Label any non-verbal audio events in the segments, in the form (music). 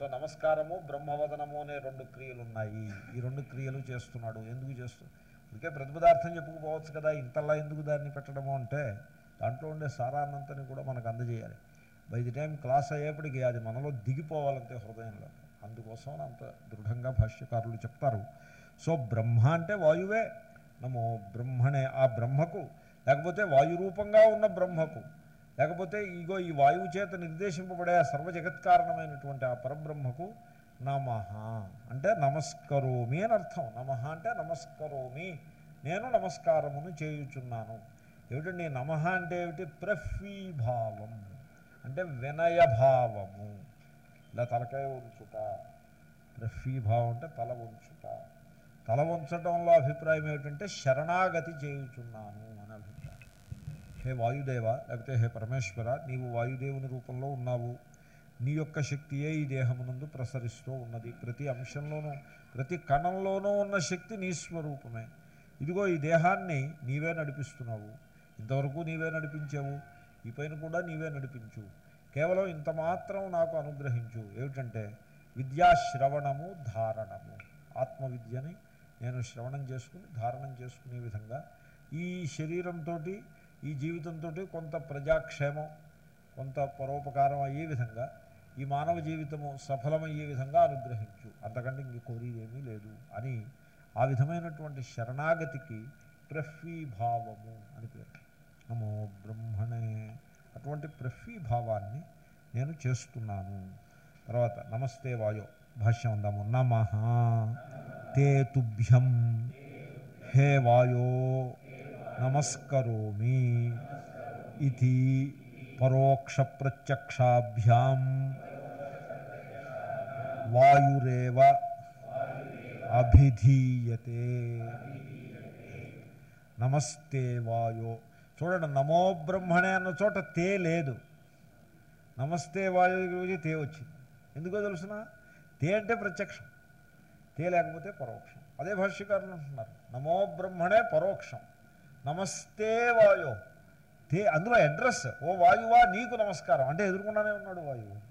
So నమస్కారము బ్రహ్మవదనము అనే రెండు క్రియలు ఉన్నాయి ఈ రెండు క్రియలు చేస్తున్నాడు. ఎందుకు చేస్తున్నాడు అందుకే ప్రతిపదార్థం చెప్పుకుపోవచ్చు కదా ఇంతలా ఎందుకు దాన్ని పెట్టడము అంటే దాంట్లో ఉండే సారాన్నంతని కూడా మనకు అందజేయాలి. బై ది టైం క్లాస్ అయ్యేప్పటికీ అది మనలో దిగిపోవాలంతే హృదయంలో. అందుకోసం అంత దృఢంగా భాష్యకారులు చెప్తారు. సో బ్రహ్మ అంటే వాయువే. నమో బ్రహ్మణే ఆ బ్రహ్మకు లేకపోతే వాయురూపంగా ఉన్న బ్రహ్మకు లేకపోతే ఇగో ఈ వాయువు చేత నిర్దేశింపబడే ఆ సర్వ జగత్కారణమైనటువంటి ఆ పరబ్రహ్మకు నమ అంటే నమస్కరోమి అని అర్థం. నమ అంటే నమస్కరోమి. నేను నమస్కారమును చేయుచున్నాను. ఏమిటండి? నమ అంటే ఏమిటి? ప్రఫీభావం. అంటే వినయభావము. ఇలా తలకాయ ఉంచుట. ప్రఫీభావం అంటే తల ఉంచుట. తల ఉంచడంలో అభిప్రాయం ఏమిటంటే శరణాగతి చేయుచున్నాను. హే వాయుదేవ లేకపోతే హే పరమేశ్వర నీవు వాయుదేవుని రూపంలో ఉన్నావు. నీ యొక్క శక్తియే ఈ దేహమునందు ప్రసరిస్తూ ఉన్నది. ప్రతి అంశంలోనూ ప్రతి కణంలోనూ ఉన్న శక్తి నీ స్వరూపమే. ఇదిగో ఈ దేహాన్ని నీవే నడిపిస్తున్నావు. ఇంతవరకు నీవే నడిపించావు. ఈ పైన కూడా నీవే నడిపించు. కేవలం ఇంత మాత్రం నాకు అనుగ్రహించు. ఏమిటంటే విద్యాశ్రవణము ధారణము. ఆత్మవిద్యని నేను శ్రవణం చేసుకుని ధారణం చేసుకునే విధంగా ఈ శరీరంతో ఈ జీవితంతో కొంత ప్రజాక్షేమం కొంత పరోపకారం అయ్యే విధంగా ఈ మానవ జీవితము సఫలమయ్యే విధంగా అనుగ్రహించు. అంతకంటే ఇంక కోరిదేమీ లేదు అని ఆ విధమైనటువంటి శరణాగతికి ప్రఫీభావము అని పేరు. నమో బ్రహ్మణే. అటువంటి ప్రఫీభావాన్ని నేను చేస్తున్నాను. తర్వాత నమస్తే వాయో భాష్యం ఉందాము నమ. తే తుభ్యం హే వాయో. నమస్కరోమి ఇది పరోక్ష ప్రత్యక్షాభ్యాం వాయురేవ అభిధీయతే నమస్తే వాయో చూడండి నమో బ్రహ్మణే అన్న చోట తే లేదు. నమస్తే వాయు తే వచ్చింది. ఎందుకో తెలుసిన? తే అంటే ప్రత్యక్షం. తే లేకపోతే పరోక్షం. అదే భాష్యకారులు అంటున్నారు. నమో బ్రహ్మణే పరోక్షం. నమస్తే వాయో. తే అందులో అడ్రస్ ఓ వాయువా నీకు నమస్కారం. అంటే ఎదుర్కొండానే ఉన్నాడు వాయువు.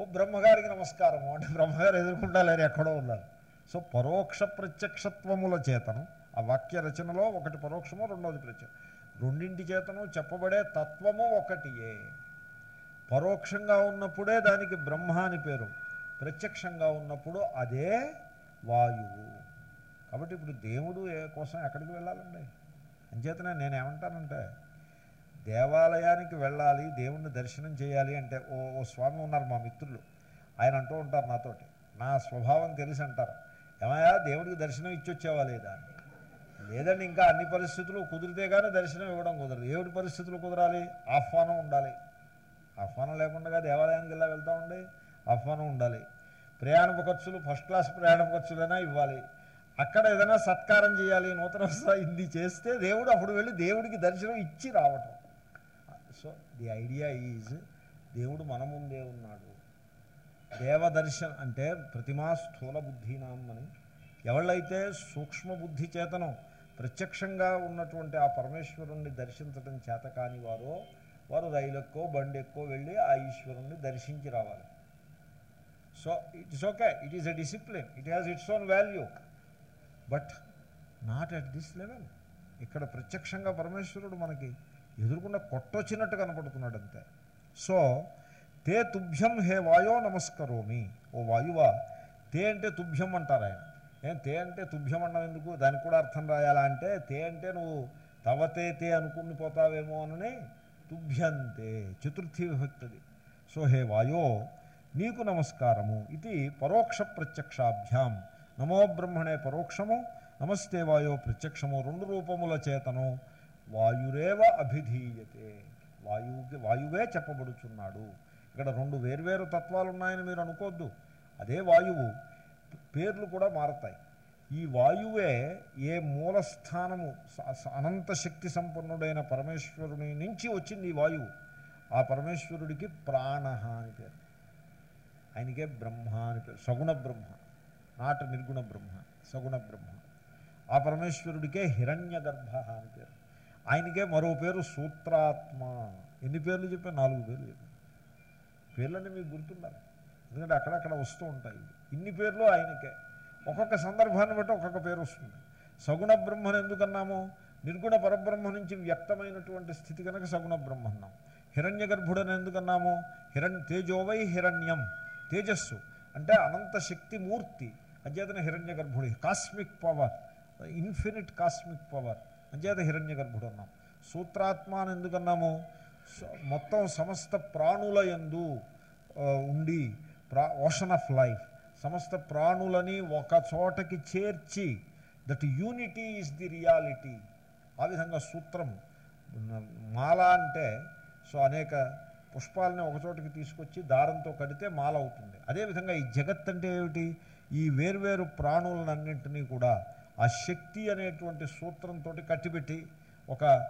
ఓ బ్రహ్మగారికి నమస్కారము. అంటే బ్రహ్మగారు ఎదుర్కొంటా లేరు ఎక్కడో ఉన్నారు. సో పరోక్ష ప్రత్యక్షత్వముల చేతను ఆ వాక్య రచనలో ఒకటి పరోక్షము రెండవది ప్రత్యక్ష రెండింటి చేతను చెప్పబడే తత్వము ఒకటియే. పరోక్షంగా ఉన్నప్పుడే దానికి బ్రహ్మ అని పేరు. ప్రత్యక్షంగా ఉన్నప్పుడు అదే వాయువు. కాబట్టి ఇప్పుడు దేవుడు ఏ కోసం ఎక్కడికి వెళ్ళాలండి? అంచేతనే నేనేమంటానంటే దేవాలయానికి వెళ్ళాలి దేవుణ్ణి దర్శనం చేయాలి అంటే ఓ ఓ స్వామి ఉన్నారు మా మిత్రులు. ఆయన అంటూ ఉంటారు నాతోటి. నా స్వభావం తెలిసి అంటారు. ఏమయ్యా దేవుడికి దర్శనం ఇచ్చొచ్చేవా లేదా అని. లేదండి ఇంకా అన్ని పరిస్థితులు కుదిరితే కానీ దర్శనం ఇవ్వడం కుదరదు. ఏమిటి పరిస్థితులు కుదరాలి? ఆహ్వానం ఉండాలి. ఆహ్వానం లేకుండా దేవాలయానికి ఇలా వెళ్తా ఉండి ఆహ్వానం ఉండాలి. ప్రయాణపు ఖర్చులు ఫస్ట్ క్లాస్ ప్రయాణపు ఖర్చులైనా ఇవ్వాలి. అక్కడ ఏదైనా సత్కారం చేయాలి నూతన ఇది చేస్తే దేవుడు అప్పుడు వెళ్ళి దేవుడికి దర్శనం ఇచ్చి రావటం. సో ది ఐడియా ఈజ్ దేవుడు మన ముందే ఉన్నాడు. దేవదర్శనం అంటే ప్రతిమా స్థూల బుద్ధినాం అని. ఎవళ్ళైతే సూక్ష్మ బుద్ధి చేతనం ప్రత్యక్షంగా ఉన్నటువంటి ఆ పరమేశ్వరుణ్ణి దర్శించడం చేత కాని వారో వారు రైలు ఎక్కువ బండి ఎక్కువ వెళ్ళి ఆ ఈశ్వరుణ్ణి దర్శించి రావాలి. So it is okay it is a discipline it has its own value but not at this level. ఇక్కడ ప్రత్యక్షంగా పరమేశ్వరుడు మనకి ఎదురుకుండా కొట్టొచ్చినట్టు కనపడుతున్నాడు అంతే. సో తే తుభ్యం హే వాయో నమస్కరోమి. ఓ వాయువా తే అంటే తుభ్యం అంటారు ఆయన. ఏం తే అంటే తుభ్యం అన్నం ఎందుకు? దానికి కూడా అర్థం రాయాలా అంటే తే అంటే నువ్వు తవతే తే అనుకుని పోతావేమో అని తుభ్యంతే చతుర్థి విభక్తిది. సో హే వాయో నీకు నమస్కారము. ఇది పరోక్ష ప్రత్యక్షాభ్యాం. నమో బ్రహ్మణే పరోక్షము నమస్తే వాయో ప్రత్యక్షము రెండు రూపముల చేతను వాయురేవ అభిధీయతే. వాయువుకి వాయువే చెప్పబడుచున్నాడు. ఇక్కడ రెండు వేర్వేరు తత్వాలు ఉన్నాయని మీరు అనుకోవద్దు అదే వాయువు పేర్లు కూడా మారతాయి. ఈ వాయువే ఏ మూలస్థానము అనంత శక్తి సంపన్నుడైన పరమేశ్వరుని నుంచి వచ్చింది ఈ వాయువు. ఆ పరమేశ్వరుడికి ప్రాణ అని పేరు. ఆయనకే బ్రహ్మ అని పేరు సగుణ బ్రహ్మ. నాట్ నిర్గుణ బ్రహ్మ సగుణ బ్రహ్మ. ఆ పరమేశ్వరుడికే హిరణ్య గర్భ అని పేరు. ఆయనకే మరో పేరు సూత్రాత్మ. ఎన్ని పేర్లు చెప్పా? నాలుగు పేర్లు చెప్పాను పేర్లన్నీ మీకు గుర్తుండాలి. ఎందుకంటే అక్కడక్కడ వస్తూ ఉంటాయి. ఇన్ని పేర్లు ఆయనకే. ఒక్కొక్క సందర్భాన్ని బట్టి ఒక్కొక్క పేరు వస్తుంది. సగుణ బ్రహ్మను ఎందుకన్నాము? నిర్గుణ పరబ్రహ్మ నుంచి వ్యక్తమైనటువంటి స్థితి కనుక సగుణ బ్రహ్మన్నాం. హిరణ్య గర్భుడని ఎందుకన్నాము? హిరణ్ తేజోవై హిరణ్యం తేజస్సు. అంటే అనంత శక్తి మూర్తి. అంచేతన హిరణ్య గర్భుడి cosmic power infinite cosmic power అంచేత హిరణ్య గర్భుడు అన్నాం. సూత్రాత్మ అని ఎందుకన్నాము మొత్తం సమస్త ప్రాణుల యందు ఉండి ప్రా ఓషన్ ఆఫ్ లైఫ్ సమస్త ప్రాణులని ఒక చోటకి చేర్చి that unity is the reality ఆ విధంగా సూత్రం మాల అంటే సో అనేక పుష్పాలని ఒక చోటకి తీసుకొచ్చి దారంతో కడితే మాల అవుతుంది. అదేవిధంగా ఈ జగత్ అంటే ఏమిటి? ఈ వేర్వేరు ప్రాణులన్నింటినీ కూడా ఆ శక్తి అనేటువంటి సూత్రంతో కట్టిపెట్టి ఒక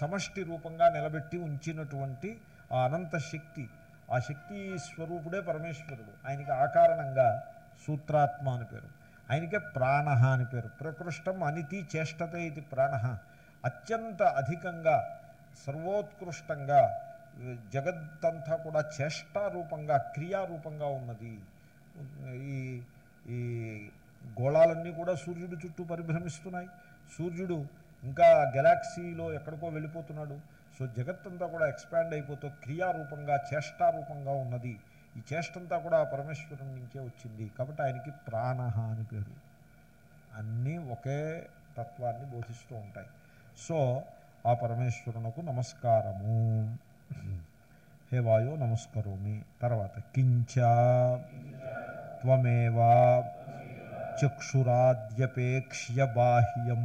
సమష్టి రూపంగా నిలబెట్టి ఉంచినటువంటి ఆ అనంత శక్తి ఆ శక్తి స్వరూపుడే పరమేశ్వరుడు. ఆయనకి ఆకారణంగా సూత్రాత్మ అని పేరు. ఆయనకే ప్రాణ అని పేరు. ప్రకృష్టం అనితి చేష్టతే ఇది ప్రాణ. అత్యంత అధికంగా సర్వోత్కృష్టంగా జగత్తంతా కూడా చేష్టారూపంగా క్రియారూపంగా ఉన్నది ఈ ఈ గోళాలన్నీ కూడా సూర్యుడి చుట్టూ పరిభ్రమిస్తున్నాయి. సూర్యుడు ఇంకా గెలాక్సీలో ఎక్కడికో వెళ్ళిపోతున్నాడు. సో జగత్తంతా కూడా ఎక్స్పాండ్ అయిపోతూ క్రియారూపంగా చేష్టారూపంగా ఉన్నది. ఈ చేష్టంతా కూడా ఆ పరమేశ్వరం నుంచే వచ్చింది. కాబట్టి ఆయనకి ప్రాణ అని పేరు. అన్నీ ఒకే తత్వాన్ని బోధిస్తూ ఉంటాయి. సో ఆ పరమేశ్వరునకు నమస్కారము. హే వాయో నమస్కరోమి తర్వాత కించ త్వమేవ చక్షురాద్యపేక్ష్య బాహ్యం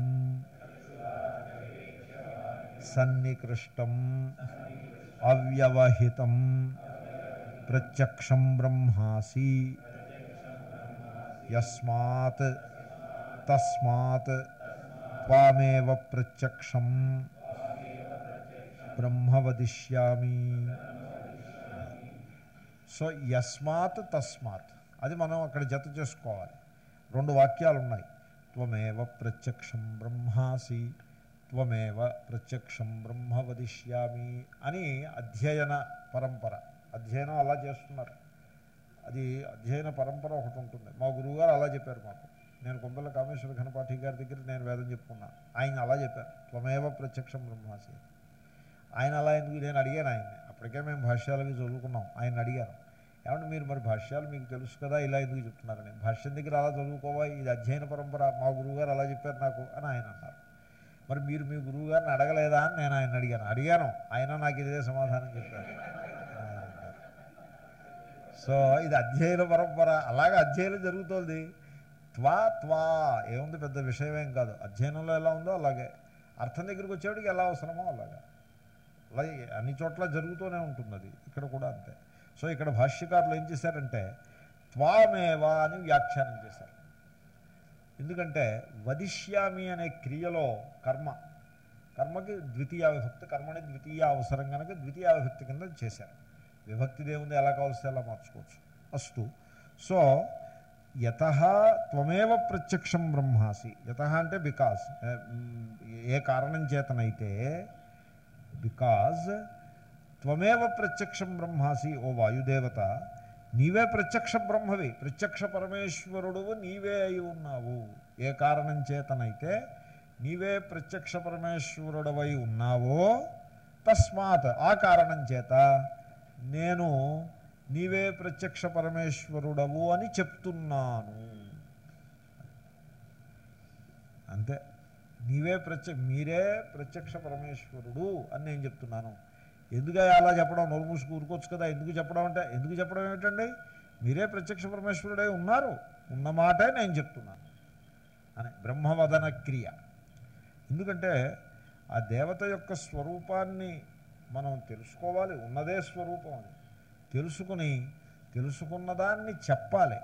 సన్నికృష్టం అవ్యవహితం ప్రత్యక్షం బ్రహ్మాసి యస్మాత్ తస్మాత్ త్వామేవ ప్రత్యక్షం బ్రహ్మ వదిష్యామి సో యస్మాత్ తస్మాత్. అది మనం అక్కడ జత చేసుకోవాలి. రెండు వాక్యాలు ఉన్నాయి త్వమేవ ప్రత్యక్షం బ్రహ్మాసి త్వమేవ ప్రత్యక్షం బ్రహ్మ వదిష్యామి అని అధ్యయన పరంపర. అధ్యయనం అలా చేస్తున్నారు. అది అధ్యయన పరంపర ఒకటి ఉంటుంది. మా గురువుగారు అలా చెప్పారు మాకు. నేను కొంపల్ల కామేశ్వర ఘనపాఠి గారి దగ్గర నేను వేదం చెప్పుకున్నాను ఆయన అలా చెప్పారు. త్వమేవ ప్రత్యక్షం బ్రహ్మాసి ఆయన అలా ఎందుకు? నేను అడిగాను ఆయన్ని. అప్పటికే మేము భాష్యాలు అవి చదువుకున్నాం. ఆయన అడిగారు. ఏమంటే మీరు మరి భాష్యాలు మీకు తెలుసు కదా ఇలా ఎందుకు చెప్తున్నారని భాష్యం దగ్గర అలా చదువుకోవా? ఇది అధ్యయన పరంపర. మా గురువుగారు అలా చెప్పారు నాకు అని ఆయన అన్నారు. మరి మీరు మీ గురువుగారిని అడగలేదా అని నేను ఆయన అడిగాను. అడిగాను. ఆయన నాకు ఇదే సమాధానం చెప్పారు. సో ఇది అధ్యయన పరంపర. అలాగే అధ్యయనం జరుగుతోంది. త్వా త్వా. ఏముంది పెద్ద విషయం కాదు. అధ్యయనంలో ఎలా ఉందో అలాగే. అర్థం దగ్గరికి వచ్చేవాడికి ఎలా అవసరమో అలాగే. అలాగే అన్ని చోట్ల జరుగుతూనే ఉంటుంది అది ఇక్కడ కూడా అంతే. సో ఇక్కడ భాష్యకారులు ఏం చేశారంటే త్వామేవా అని వ్యాఖ్యానం చేశారు. ఎందుకంటే వదిష్యామి అనే క్రియలో కర్మ కర్మకి ద్వితీయ విభక్తి కర్మని ద్వితీయ అవసరం కనుక ద్వితీయ విభక్తి కింద చేశారు. విభక్తి దేవుంది ఎలా కావలిస్తే అలా మార్చుకోవచ్చు. అస్తు. సో యత త్వమేవ ప్రత్యక్షం బ్రహ్మాసి. యత అంటే బికాస్ ఏ కారణం చేతనైతే బికాజ్ త్వమేవ ప్రత్యక్షం బ్రహ్మాసి ఓ వాయుదేవత నీవే ప్రత్యక్ష బ్రహ్మవి ప్రత్యక్ష పరమేశ్వరుడు నీవే అయి ఉన్నావు. ఏ కారణం చేతనైతే నీవే ప్రత్యక్ష పరమేశ్వరుడవై ఉన్నావో తస్మాత్ ఆ కారణం చేత నేను నీవే ప్రత్యక్ష పరమేశ్వరుడవు అని చెప్తున్నాను. అంతే. నీవే ప్రత్య మీరే ప్రత్యక్ష పరమేశ్వరుడు అని నేను చెప్తున్నాను. ఎందుకు అలా చెప్పడం? నోరు మూసుకు ఊరుకోవచ్చు కదా. ఎందుకు చెప్పడం అంటే ఎందుకు చెప్పడం ఏమిటండి? మీరే ప్రత్యక్ష పరమేశ్వరుడై ఉన్నారు. ఉన్నమాటే నేను చెప్తున్నాను. అని బ్రహ్మవదన క్రియ. ఎందుకంటే ఆ దేవత యొక్క స్వరూపాన్ని మనం తెలుసుకోవాలి. ఉన్నదే స్వరూపం అని తెలుసుకుని తెలుసుకున్నదాన్ని చెప్పాలి.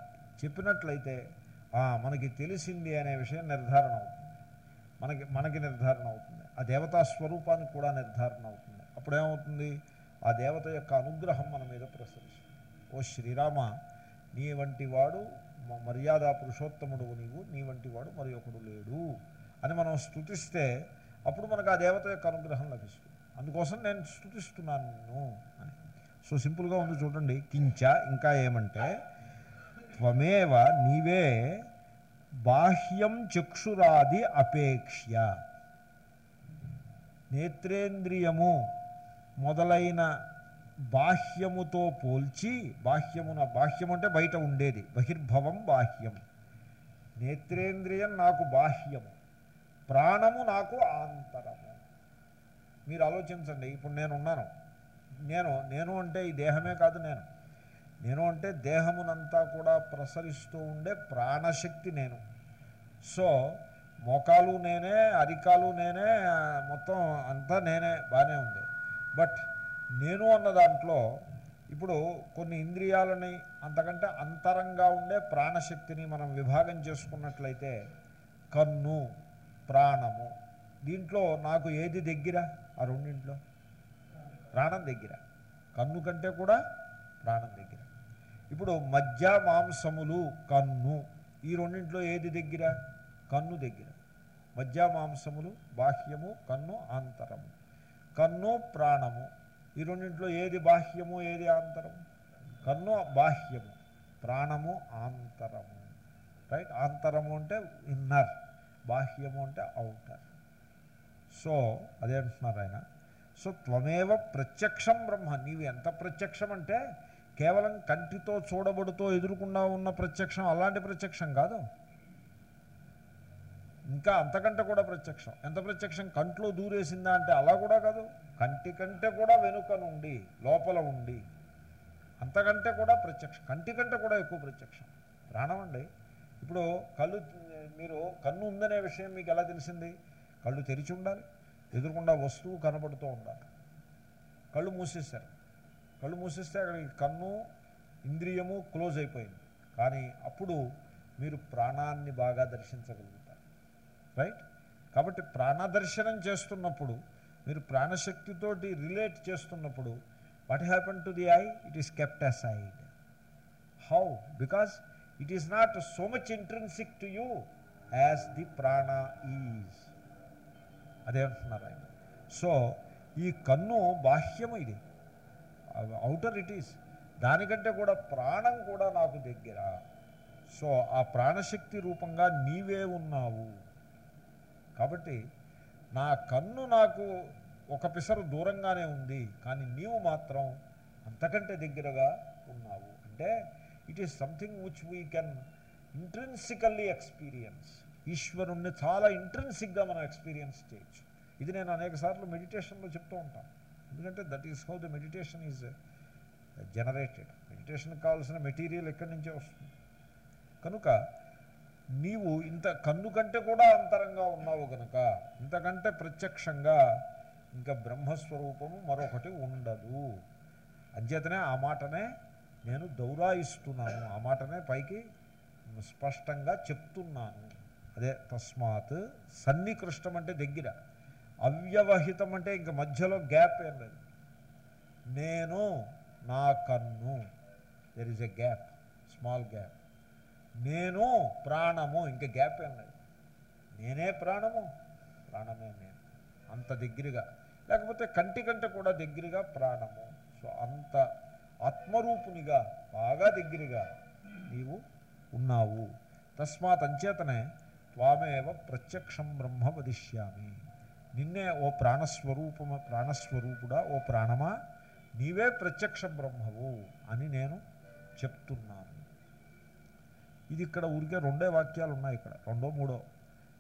చెప్పినట్లయితే మనకి తెలిసింది అనే విషయం నిర్ధారణ అవుతుంది. మనకి మనకి నిర్ధారణ అవుతుంది. ఆ దేవతా స్వరూపానికి కూడా నిర్ధారణ అవుతుంది. అప్పుడేమవుతుంది? ఆ దేవత యొక్క అనుగ్రహం మన మీద ప్రసరిస్తుంది. ఓ శ్రీరామ నీ వంటి వాడు మర్యాద పురుషోత్తముడు నీవు నీ వంటి వాడు మరి ఒకడు లేడు అని మనం స్థుతిస్తే అప్పుడు మనకు ఆ దేవత యొక్క అనుగ్రహం లభిస్తుంది. అందుకోసం నేను స్థుతిస్తున్నాను నిన్ను అని. సో సింపుల్గా ఉంది చూడండి. కించ ఇంకా ఏమంటే త్వమేవ నీవే బాహ్యం చక్షురాది అపేక్ష నేత్రేంద్రియము మొదలైన బాహ్యముతో పోల్చి బాహ్యమున బాహ్యం అంటే బయట ఉండేది బహిర్భవం బాహ్యం. నేత్రేంద్రియం నాకు బాహ్యము ప్రాణము నాకు ఆంతరము. మీరు ఆలోచించండి ఇప్పుడు నేను ఉన్నాను. నేను నేను అంటే ఈ దేహమే కాదు నేను. నేను అంటే దేహమునంతా కూడా ప్రసరిస్తూ ఉండే ప్రాణశక్తి నేను. సో మోకాలు నేనే అరికాలు నేనే మొత్తం అంతా నేనే బాగానే ఉంది. బట్ నేను అన్న దాంట్లో ఇప్పుడు కొన్ని ఇంద్రియాలని అంతకంటే అంతరంగా ఉండే ప్రాణశక్తిని మనం విభాగం చేసుకున్నట్లయితే కన్ను ప్రాణము దీంట్లో నాకు ఏది దగ్గర? ఆ రెండింట్లో. ప్రాణం దగ్గర. కన్ను కంటే కూడా ప్రాణం దగ్గర. ఇప్పుడు మధ్య మాంసములు కన్ను. ఈ రెండింటిలో ఏది దగ్గర? కన్ను దగ్గర. మధ్య మాంసములు బాహ్యము కన్ను ఆంతరము. కన్ను ప్రాణము. ఈ రెండింటిలో ఏది బాహ్యము ఏది ఆంతరము? కన్ను బాహ్యము. ప్రాణము ఆంతరము. రైట్? ఆంతరము అంటే ఇన్నర్. బాహ్యము అంటే అవుటర్ సో అదే అంటున్నారు ఆయన. సో త్వమేవ ప్రత్యక్షం బ్రహ్మ. నీవు ఎంత ప్రత్యక్షం అంటే కేవలం కంటితో చూడబడుతూ ఎదురుకుండా ఉన్న ప్రత్యక్షం అలాంటి ప్రత్యక్షం కాదు. ఇంకా అంతకంటే కూడా ప్రత్యక్షం. ఎంత ప్రత్యక్షం? కంట్లో దూరేసిందా అంటే అలా కూడా కాదు. కంటి కంటే కూడా వెనుక నుండి లోపల ఉండి. అంతకంటే కూడా ప్రత్యక్షం. కంటి కంటే కూడా ఎక్కువ ప్రత్యక్షం. ప్రాణం అండి. ఇప్పుడు కళ్ళు మీరు కన్ను ఉందనే విషయం మీకు ఎలా తెలిసింది? కళ్ళు తెరిచి ఉండాలి. ఎదురుకుండా వస్తువు కనబడుతూ ఉండాలి. కళ్ళు మూసేశారు. కళ్ళు మూసేస్తే అక్కడ ఈ కన్ను ఇంద్రియము క్లోజ్ అయిపోయింది. కానీ అప్పుడు మీరు ప్రాణాన్ని బాగా దర్శించగలుగుతారు. రైట్? కాబట్టి ప్రాణదర్శనం చేస్తున్నప్పుడు మీరు ప్రాణశక్తితోటి రిలేట్ చేస్తున్నప్పుడు what happen to the I it is kept aside how because it is not so much intrinsic to you as the prana is అదే అంటున్నారు ఆయన. సో ఈ కన్ను బాహ్యము ఇది. అవుటర్ ఇట్ ఈస్ దానికంటే కూడా ప్రాణం కూడా నాకు దగ్గర. సో ఆ ప్రాణశక్తి రూపంగా నీవే ఉన్నావు. కాబట్టి నా కన్ను నాకు ఒక పిసరు దూరంగానే ఉంది కానీ నీవు మాత్రం అంతకంటే దగ్గరగా ఉన్నావు. అంటే it is something which we can intrinsically experience ఈశ్వరుణ్ణి చాలా ఇంట్రెన్సిక్గా మనం ఎక్స్పీరియన్స్ చేయొచ్చు. ఇది నేను అనేక సార్లు మెడిటేషన్లో చెప్తూ ఉంటాను. ఎందుకంటే that is how the meditation is generated మెడిటేషన్కి కావాల్సిన మెటీరియల్ ఎక్కడి నుంచే వస్తుంది. కనుక నీవు ఇంత కన్ను కంటే కూడా అంతరంగా ఉన్నావు కనుక ఇంతకంటే ప్రత్యక్షంగా ఇంకా బ్రహ్మస్వరూపము మరొకటి ఉండదు. అంచేతనే ఆ మాటనే నేను దౌరాయిస్తున్నాను. ఆ మాటనే పైకి స్పష్టంగా చెప్తున్నాను. అదే తస్మాత్ సన్నికృష్టం అంటే దగ్గర. అవ్యవహితం అంటే ఇంక మధ్యలో గ్యాప్ ఏం లేదు. నేను నా కన్ను there is a gap small gap నేను ప్రాణము ఇంక గ్యాప్ ఏం లేదు. నేనే ప్రాణము ప్రాణమే నేను. అంత దగ్గరగా. లేకపోతే కంటి కంటే కూడా దగ్గరగా ప్రాణము. సో అంత ఆత్మరూపునిగా బాగా దగ్గరగా నీవు ఉన్నావు. తస్మాత్ అంచేతనే త్వామేవ ప్రత్యక్షం బ్రహ్మ వదిష్యామి. నిన్నే ఓ ప్రాణస్వరూపమ ప్రాణస్వరూపుడా ఓ ప్రాణమా? నీవే ప్రత్యక్ష బ్రహ్మవు అని నేను చెప్తున్నాను. ఇది ఇక్కడ ఊరికే రెండే వాక్యాలు ఉన్నాయి ఇక్కడ. రెండో మూడో.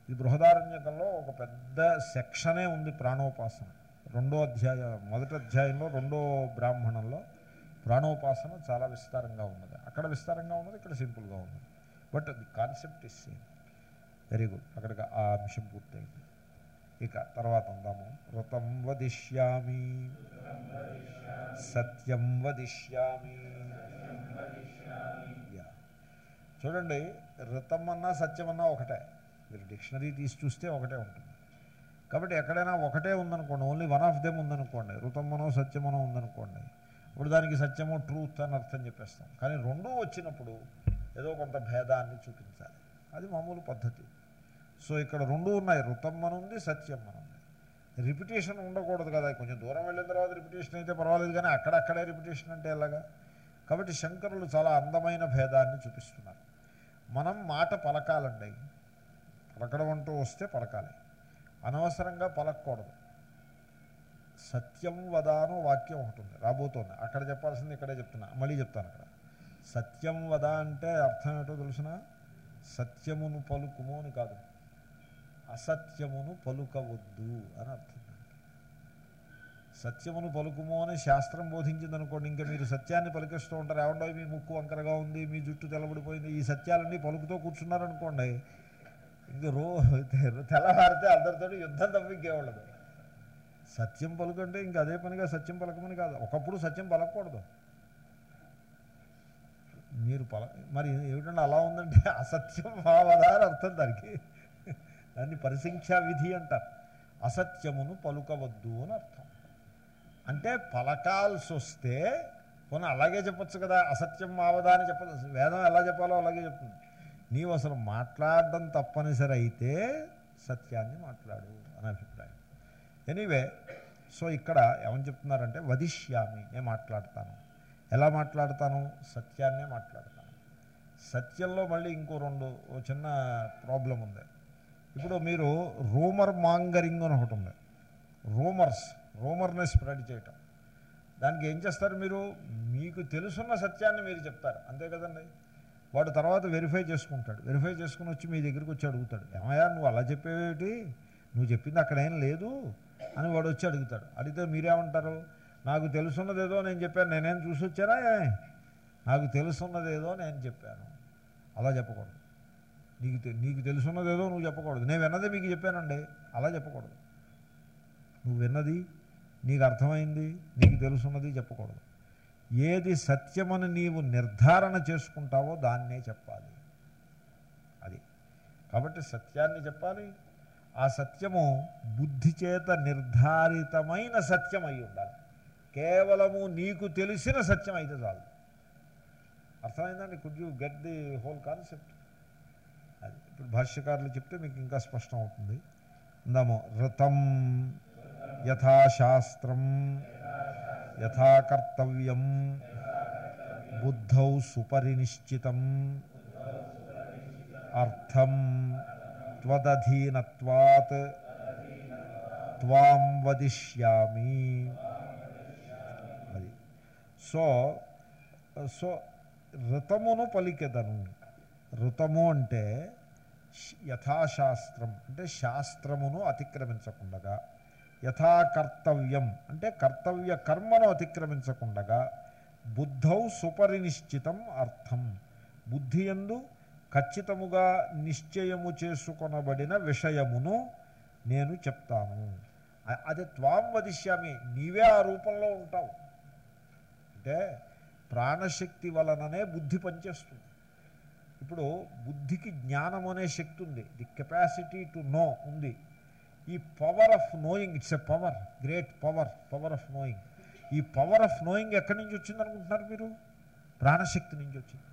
ఇది బృహదారణ్యకంలో ఒక పెద్ద సెక్షనే ఉంది ప్రాణోపాసన. రెండో అధ్యాయ మొదటి అధ్యాయంలో రెండో బ్రాహ్మణంలో ప్రాణోపాసన చాలా విస్తారంగా ఉన్నది. అక్కడ విస్తారంగా ఉన్నది ఇక్కడ సింపుల్గా ఉన్నది. But the concept is same. Very good. అక్కడికి ఆ అంశం పూర్తయింది. ఇక తర్వాత అందాము వ్రతం వదిష్యామి. సత్యం వదిష్యామి. యా. చూడండి ఋతం అన్నా సత్యం అన్నా ఒకటే. మీరు డిక్షనరీ తీసి చూస్తే ఒకటే ఉంటుంది. కాబట్టి ఎక్కడైనా ఒకటే ఉందనుకోండి ఓన్లీ వన్ ఆఫ్ దెమ్ ఉందనుకోండి ఋతమ్మనో సత్యమనో ఉందనుకోండి ఇప్పుడు దానికి సత్యమో ట్రూత్ అని అర్థం చెప్పేస్తాం. కానీ రెండూ వచ్చినప్పుడు ఏదో కొంత భేదాన్ని చూపించాలి. అది మామూలు పద్ధతి. సో ఇక్కడ రెండు ఉన్నాయి. ఋతమ్మనుంది సత్యం ఉంది. రిపిటేషన్ ఉండకూడదు కదా. కొంచెం దూరం వెళ్ళిన తర్వాత రిపిటేషన్ అయితే పర్వాలేదు కానీ అక్కడక్కడే రిపిటేషన్ అంటే ఎలాగా? కాబట్టి శంకరులు చాలా అందమైన భేదాన్ని చూపిస్తున్నారు. మనం మాట పలకాలండి. పలకడం అంటూ వస్తే పలకాలి. అనవసరంగా పలకూడదు సత్యం వదాను వాక్యం ఒకటి ఉంది. రాబోతోంది. అక్కడ చెప్పాల్సింది ఇక్కడే చెప్తున్నా. మళ్ళీ చెప్తాను అక్కడ. సత్యం వద అంటే అర్థం ఏంటో తెలుసిన? సత్యమును పలుకుము అని కాదు. అసత్యమును పలుకవద్దు అని అర్థం. సత్యమును పలుకుము అని శాస్త్రం బోధించింది అనుకోండి ఇంకా మీరు సత్యాన్ని పలికిస్తూ ఉంటారు. ఏమండో మీ ముక్కు వంకరగా ఉంది మీ జుట్టు తెల్లబడిపోయింది ఈ సత్యాలన్నీ పలుకుతూ కూర్చున్నారనుకోండి ఇంక రో తెల్లవారితే అందరితో యుద్ధం తప్ప ఇంకేవాళ్ళదు సత్యం పలుకంటే ఇంక అదే పనిగా సత్యం పలకమని కాదు. ఒకప్పుడు సత్యం పలకూడదు మీరు పల మరి ఏమిటంటే అలా ఉందంటే అసత్యం భావదా అని అర్థం దానికి. దాన్ని పరిశంఖ్యా విధి అంటారు. అసత్యమును పలుకవద్దు అని అర్థం. అంటే పలకాల్సి వస్తే పోనీ అలాగే చెప్పచ్చు కదా అసత్యం మావదా అని చెప్పదు వేదం ఎలా చెప్పాలో అలాగే చెప్తుంది. నీవు అసలు మాట్లాడడం తప్పనిసరి అయితే సత్యాన్ని మాట్లాడు అని అభిప్రాయం. ఎనీవే సో ఇక్కడ ఏమని చెప్తున్నారంటే వదిష్యామి నేను మాట్లాడతాను. ఎలా మాట్లాడతాను? సత్యాన్నే మాట్లాడతాను. సత్యంలో మళ్ళీ ఇంకో రెండు చిన్న ప్రాబ్లం ఉంది. ఇప్పుడు మీరు రూమర్ మాంగరింగ్ అని ఒకటి ఉంది. రూమర్స్ రూమర్ని స్ప్రెడ్ చేయటం. దానికి ఏం చేస్తారు మీరు? మీకు తెలుసున్న సత్యాన్ని మీరు చెప్తారు. అంతే కదండి. వాడు తర్వాత వెరిఫై చేసుకుంటాడు. వెరిఫై చేసుకుని వచ్చి మీ దగ్గరికి వచ్చి అడుగుతాడు. ఏమయ్యా నువ్వు అలా చెప్పేవేటి నువ్వు చెప్పింది అక్కడ ఏం లేదు అని వాడు వచ్చి అడుగుతాడు. అడిగితే మీరేమంటారు? నాకు తెలుసున్నదేదో నేను చెప్పాను. నేనేం చూసి వచ్చానా నాకు తెలుసున్నదేదో నేను చెప్పాను. అలా చెప్పకూడదు. నీకు తె- నీకు తెలుసున్నదేదో నువ్వు చెప్పకూడదు. నేను విన్నది మీకు చెప్పానండి. అలా చెప్పకూడదు. నువ్వు విన్నది నీకు అర్థమైంది నీకు తెలుసున్నది చెప్పకూడదు. ఏది సత్యమని నీవు నిర్ధారణ చేసుకుంటావో దాన్నే చెప్పాలి. అది. కాబట్టి సత్యాన్ని చెప్పాలి. ఆ సత్యము బుద్ధి చేత నిర్ధారితమైన సత్యం అయి ఉండాలి. కేవలము నీకు తెలిసిన సత్యం అయితే చాలు. అర్థమైందండి? Could you get the whole concept భాష్యకారులు చెప్తే మీకు ఇంకా స్పష్టం అవుతుంది. అందాము ఋతం యథాశాస్త్రం యథాకర్తవ్యం బుద్ధౌ సుపరినిశ్చితం అర్థం త్వదధీనత్వాత్ త్వాం వదిష్యామి. అది. So so ఋతమును పలికెదను. ఋతము అంటే యథాశాస్త్రం అంటే శాస్త్రమును అతిక్రమించకుండగా యథాకర్తవ్యం అంటే కర్తవ్య కర్మను అతిక్రమించకుండగా బుద్ధౌ సుపరినిశ్చితం అర్థం. బుద్ధి ఎందు ఖచ్చితముగా నిశ్చయము చేసుకొనబడిన విషయమును నేను చెప్తాను. అది త్వాం వదిష్యామి నీవే ఆ రూపంలో ఉంటావు. అంటే ప్రాణశక్తి వలననే బుద్ధి పనిచేస్తుంది. ఇప్పుడు బుద్ధికి జ్ఞానం అనే శక్తి ఉంది. ది కెపాసిటీ టు నో ఉంది. ఈ power of knowing it's a power great power power of knowing ఈ పవర్ ఆఫ్ నోయింగ్ ఎక్కడి నుంచి వచ్చింది అనుకుంటున్నారు మీరు? ప్రాణశక్తి నుంచి వచ్చింది.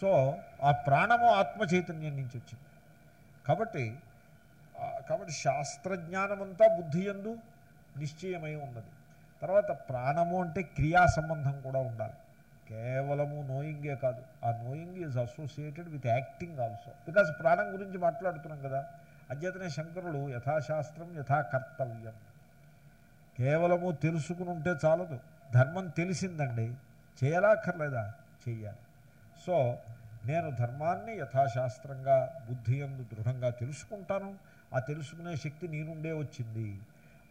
సో ఆ ప్రాణము ఆత్మ చైతన్యం నుంచి వచ్చింది. కాబట్టి కాబట్టి శాస్త్రజ్ఞానమంతా బుద్ధి ఎందు నిశ్చయమై ఉన్నది. తర్వాత ప్రాణము అంటే క్రియా సంబంధం కూడా ఉండాలి. కేవలము నోయింగే కాదు. ఆ knowing is associated with acting also because ప్రాణం గురించి మాట్లాడుతున్నాం కదా. అధ్యతనే శంకరుడు యథాశాస్త్రం యథా కర్తవ్యం కేవలము తెలుసుకుని ఉంటే చాలదు. ధర్మం తెలిసిందండి. చేయాలక్కర్లేదా? చెయ్యాలి. సో నేను ధర్మాన్ని యథాశాస్త్రంగా బుద్ధి ఎందు దృఢంగా తెలుసుకుంటాను. ఆ తెలుసుకునే శక్తి నీ నుండే వచ్చింది.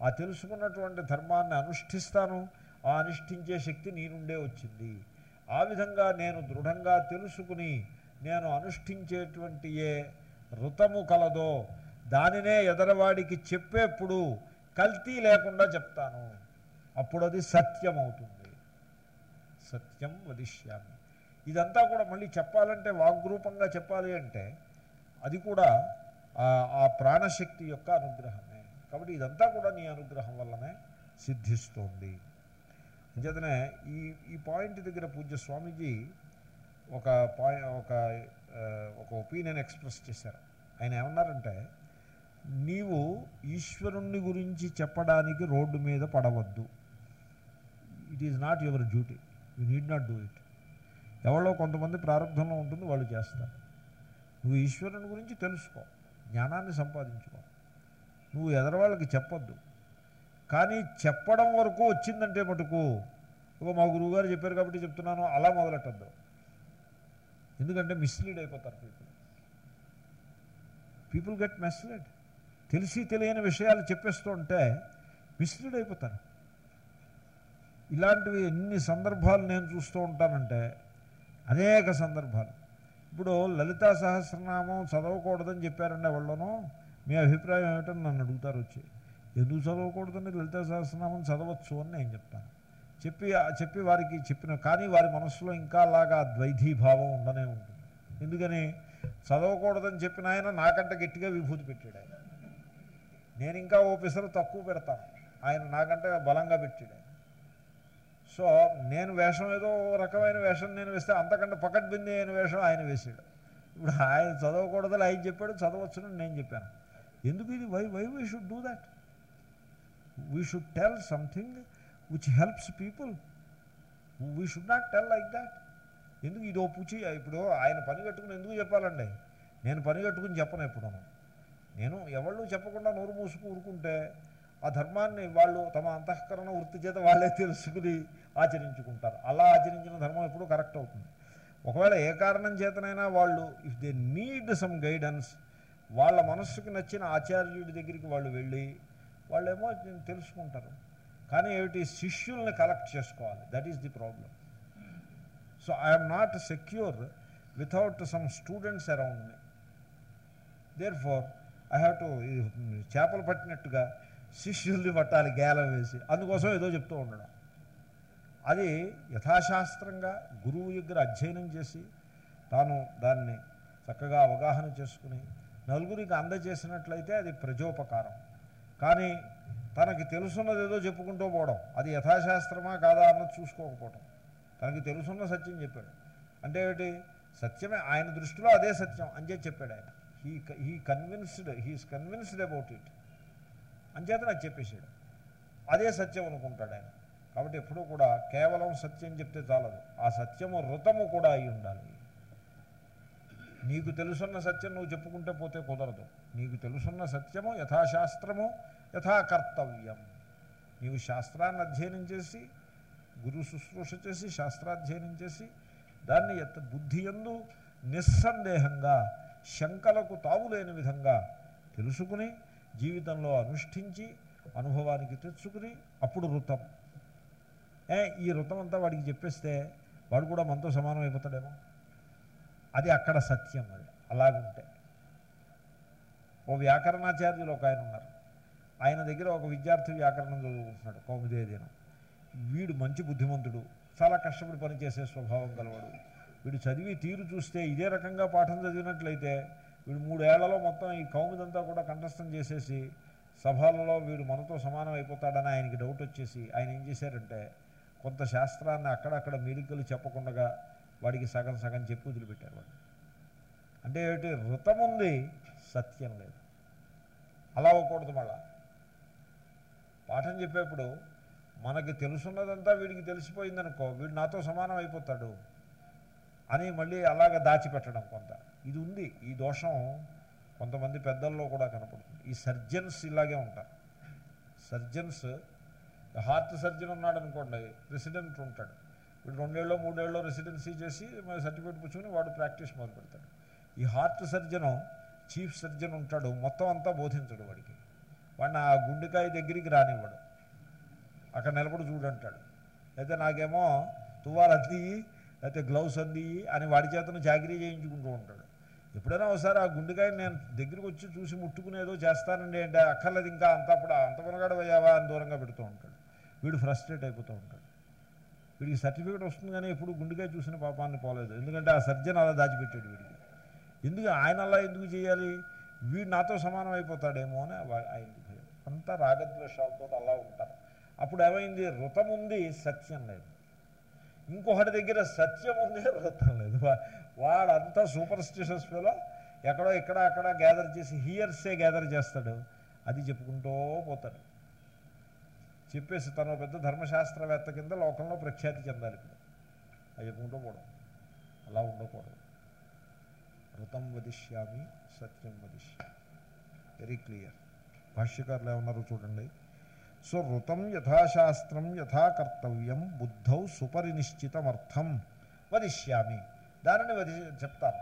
ఆ తెలుసుకున్నటువంటి ధర్మాన్ని అనుష్ఠిస్తాను. ఆ అనుష్ఠించే శక్తి నీ నుండే వచ్చింది. ఆ విధంగా నేను దృఢంగా తెలుసుకుని నేను అనుష్ఠించేటువంటి ఏ రుతము కలదో దానినే ఎదరవాడికి చెప్పేప్పుడు కల్తీ లేకుండా చెప్తాను. అప్పుడు అది సత్యం అవుతుంది సత్యం వదిష్యామి. ఇదంతా కూడా మళ్ళీ చెప్పాలంటే వాగ్రూపంగా చెప్పాలి అంటే అది కూడా ఆ ప్రాణశక్తి యొక్క అనుగ్రహమే. కాబట్టి ఇదంతా కూడా నీ అనుగ్రహం వల్లనే సిద్ధిస్తోంది. అంచేతనే ఈ ఈ పాయింట్ దగ్గర పూజ్య స్వామీజీ ఒక పాయి ఒక ఒక ఒపీనియన్ ఎక్స్ప్రెస్ చేశారు. ఆయన ఏమన్నారంటే నీవు ఈశ్వరుణ్ణి గురించి చెప్పడానికి రోడ్డు మీద పడవద్దు. It is not your duty you need not do it ఎవరో కొంతమంది ప్రారంభంలో ఉంటుంది వాళ్ళు చేస్తారు. నువ్వు ఈశ్వరుని గురించి తెలుసుకో. జ్ఞానాన్ని సంపాదించుకో. నువ్వు ఎదరవాళ్ళకి చెప్పొద్దు. కానీ చెప్పడం వరకు వచ్చిందంటే మటుకు ఇక మా గురువుగారు చెప్పారు కాబట్టి చెప్తున్నాను అలా మొదలెట్టద్దు. ఎందుకంటే మిస్లీడ్ అయిపోతారు పీపుల్ పీపుల్ గెట్ మిస్లీడ్ తెలిసి తెలియని విషయాలు చెప్పేస్తూ ఉంటే మిస్లీడ్ అయిపోతారు. ఇలాంటివి ఎన్ని సందర్భాలు నేను చూస్తూ ఉంటానంటే అనేక సందర్భాలు. ఇప్పుడు లలితా సహస్రనామం చదవకూడదని చెప్పారండి వాళ్ళను మీ అభిప్రాయం ఏమిటని నన్ను అడుగుతారు వచ్చి. ఎందుకు చదవకూడదని లలిత సహస్రనామం చదవచ్చు అని నేను చెప్తాను. చెప్పి చెప్పి వారికి చెప్పిన కానీ వారి మనసులో ఇంకా అలాగా ద్వైధీభావం ఉండనే ఉంటుంది. ఎందుకని? చదవకూడదని చెప్పిన ఆయన నాకంటే గట్టిగా విభూతి పెట్టాడు ఆయన. నేను ఇంకా ఓ పిసరు తక్కువ పెడతాను. ఆయన నాకంటే బలంగా పెట్టాడు ఆయన. సో నేను వేషం ఏదో రకమైన వేషం నేను వేస్తే అంతకంటే పకడ్బందీ అయిన వేషం ఆయన వేసాడు ఇప్పుడు ఆయన చదవకూడదు ఆయన చెప్పాడు చదవచ్చునని నేను చెప్పాను. ఎందుకు ఇది? Why why we should do that we should tell something which helps people we should not tell like that ఎందుకు ఇదో పుచి ఇప్పుడు ఆయన పని కట్టుకుని ఎందుకు చెప్పాలండి? నేను పని కట్టుకుని చెప్పను ఎప్పుడు. నేను ఎవళ్ళు చెప్పకుండా నోరు మూసుకు ఊరుకుంటే ఆ ధర్మాన్ని వాళ్ళు తమ అంతఃకరణ వృత్తి చేత వాళ్ళే తెలుసుకుని ఆచరించుకుంటారు. అలా ఆచరించిన ధర్మం ఎప్పుడూ కరెక్ట్ అవుతుంది. ఒకవేళ ఏ కారణం చేతనైనా వాళ్ళు if they need some guidance వాళ్ళ మనస్సుకి నచ్చిన ఆచార్యుడి దగ్గరికి వాళ్ళు వెళ్ళి వాళ్ళేమో తెలుసుకుంటారు. కానీ ఏమిటి? శిష్యుల్ని కలెక్ట్ చేసుకోవాలి. That is the problem so I'm not secure without some students around me therefore I have to చేపలు పట్టినట్టుగా శిష్యుల్ని పట్టాలి గేలం వేసి. అందుకోసం ఏదో చెప్తూ ఉండడం. అది యథాశాస్త్రంగా గురువు దగ్గర అధ్యయనం చేసి తాను దాన్ని చక్కగా అవగాహన చేసుకుని నలుగురికి అందజేసినట్లయితే అది ప్రజోపకారం. కానీ తనకి తెలుసున్నది ఏదో చెప్పుకుంటూ పోవడం. అది యథాశాస్త్రమా కాదా అన్నది చూసుకోకపోవడం. తనకి తెలుసున్న సత్యం చెప్పాడు. అంటే ఏమిటి? సత్యమే ఆయన దృష్టిలో అదే సత్యం అని చెప్పాడు ఆయన. He he convinced he is convinced about it అంచేత నాకు చెప్పేశాడు. అదే సత్యం అనుకుంటాడు ఆయన. కాబట్టి ఎప్పుడూ కూడా కేవలం సత్యం చెప్తే చాలదు. ఆ సత్యము రుతము కూడా అయి ఉండాలి. నీకు తెలుసున్న సత్యం నువ్వు చెప్పుకుంటే పోతే కుదరదు. నీకు తెలుసున్న సత్యము యథాశాస్త్రము యథాకర్తవ్యం. నీవు శాస్త్రాన్ని అధ్యయనం చేసి గురు శుశ్రూష చేసి శాస్త్రాధ్యయనం చేసి దాన్ని ఎత్త బుద్ధి ఎందు నిస్సందేహంగా శంకలకు తావులేని విధంగా తెలుసుకుని జీవితంలో అనుష్ఠించి అనుభవానికి తెచ్చుకుని అప్పుడు ఋతం ఏ ఈ ఋతం అంతా వాడికి చెప్పేస్తే వాడు కూడా మనతో సమానం అయిపోతాడేమో అది అక్కడ సత్యం అది. అలాగుంటే ఓ వ్యాకరణాచార్యులు ఒక ఆయన ఉన్నారు. ఆయన దగ్గర ఒక విద్యార్థి వ్యాకరణం చదువుకుంటున్నాడు కౌముదే దినం వీడు మంచి బుద్ధిమంతుడు చాలా కష్టపడి పనిచేసే స్వభావం గలవాడు. వీడు చదివి తీరు చూస్తే ఇదే రకంగా పాఠం చదివినట్లయితే వీడు మూడేళ్ళలో మొత్తం ఈ కౌముదంతా కూడా కంఠస్థం చేసేసి సభలలో వీడు మనతో సమానం అయిపోతాడని ఆయనకి డౌట్ వచ్చేసి ఆయన ఏం చేశారంటే కొంత శాస్త్రాన్ని అక్కడక్కడ మీరికలు చెప్పకుండా వాడికి సగం సగం చెప్పి వదిలిపెట్టారు వాడు. అంటే ఏమిటి? వృతం ఉంది సత్యం లేదు. అలా అవ్వకూడదు మళ్ళా. పాఠం చెప్పేప్పుడు మనకి తెలుసున్నదంతా వీడికి తెలిసిపోయిందనుకో వీడు నాతో సమానం అయిపోతాడు అని మళ్ళీ అలాగ దాచిపెట్టడం కొంత. ఇది ఉంది. ఈ దోషం కొంతమంది పెద్దల్లో కూడా కనపడుతుంది. ఈ సర్జన్స్ ఇలాగే ఉంటారు. సర్జన్స్ హార్ట్ సర్జన్ ఉన్నాడు అనుకోండి ప్రెసిడెంట్ ఉంటాడు. రెండేళ్ళు మూడేళ్ళు రెసిడెన్సీ చేసి సర్టిఫికేట్ పుచ్చుకుని వాడు ప్రాక్టీస్ మొదలు పెడతాడు. ఈ హార్ట్ సర్జను చీఫ్ సర్జన్ ఉంటాడు మొత్తం అంతా బోధించడు వాడికి. వాడిని ఆ గుండెకాయ దగ్గరికి రానివ్వడు. అక్కడ నిలబడి చూడంటాడు. అయితే నాకేమో తువ్వాలు అంది లేకపోతే గ్లౌస్ అంది అని వాడి చేతను జాగ్రీ చేయించుకుంటూ ఉంటాడు. ఎప్పుడైనా ఒకసారి ఆ గుండెకాయని నేను దగ్గరికి వచ్చి చూసి ముట్టుకునేదో చేస్తానండి అంటే అక్కర్లేదు ఇంకా అంత అప్పుడు అంత మునగాడు అయ్యావా అని దూరంగా పెడుతూ ఉంటాడు. వీడు ఫ్రస్ట్రేట్ అయిపోతూ ఉంటాడు. వీడికి సర్టిఫికేట్ వస్తుంది కానీ ఎప్పుడు గుండెకాయ చూసిన పాపాన్ని పోలేదు. ఎందుకంటే ఆ సర్జన్ అలా దాచిపెట్టాడు వీడికి. ఎందుకు ఆయన అలా ఎందుకు చేయాలి? వీడు నాతో సమానం అయిపోతాడేమో అని ఆయనకి భయం. అంతా రాగద్వేషాలతో అలా ఉంటారు. అప్పుడు ఏమైంది? ఋతం ఉంది సత్యం లేదు. ఇంకొకటి దగ్గర సత్యం ఉంది ఋతం లేదు. వాడంతా సూపర్ స్టిషస్ ఫీలో. ఎక్కడో ఇక్కడ అక్కడ గ్యాదర్ చేసి హియర్సే గ్యాదర్ చేస్తాడు. అది చెప్పుకుంటూ పోతాడు. చెప్పేసి తను పెద్ద ధర్మశాస్త్రవేత్త కింద లోకంలో ప్రఖ్యాతి చెందాలి ఇప్పుడు. అది చెప్పుకుంటూ పోవడం. అలా ఉండకూడదు. ఋతం వదిష్యామి సత్యం వదిష్యామి. వెరీ క్లియర్ భాష్యకారులు ఏమన్నారు చూడండి. సో ఋతం యథాశాస్త్రం యథా కర్తవ్యం బుద్ధౌ సుపరినిశ్చితమర్థం వదిష్యామి. దానిని వది చెప్తాను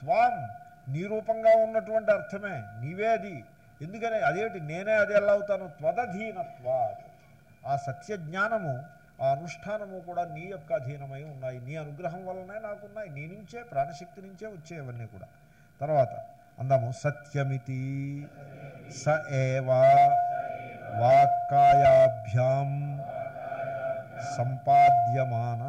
త్వాం నీరూపంగా ఉన్నటువంటి అర్థమే. నీవే అది. ఎందుకని? అదేమిటి? నేనే అది ఎలా అవుతాను? త్వదధీనత్వాత్. ఆ సత్య జ్ఞానము ఆ అనుష్ఠానము కూడా నీ యొక్క అధీనమై ఉన్నాయి. నీ అనుగ్రహం వల్లనే నాకున్నాయి. నీ నుంచే ప్రాణశక్తి నుంచే వచ్చేవన్నీ కూడా. తర్వాత అందాము సత్యమితి స ఏవా వాక్కాయాభ్యాం సంపాద్యమాన.